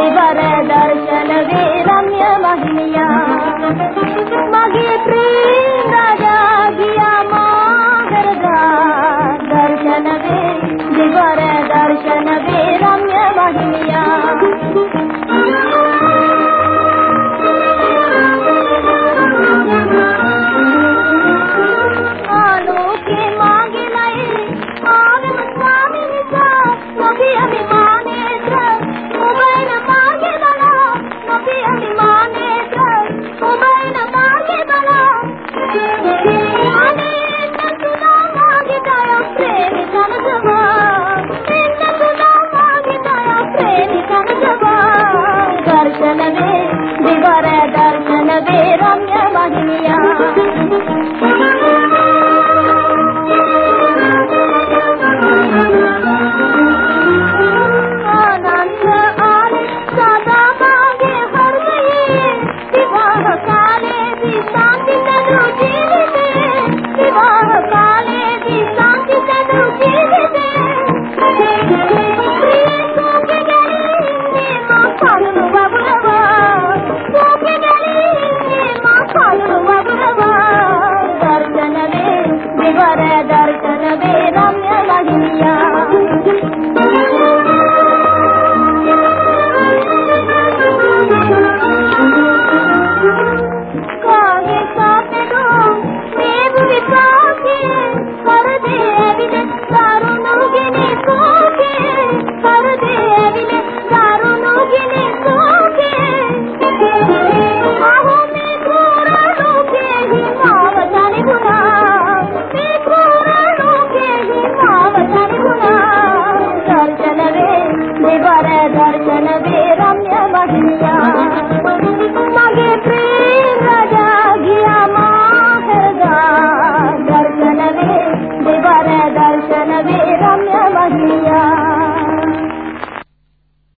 ಶಿವರ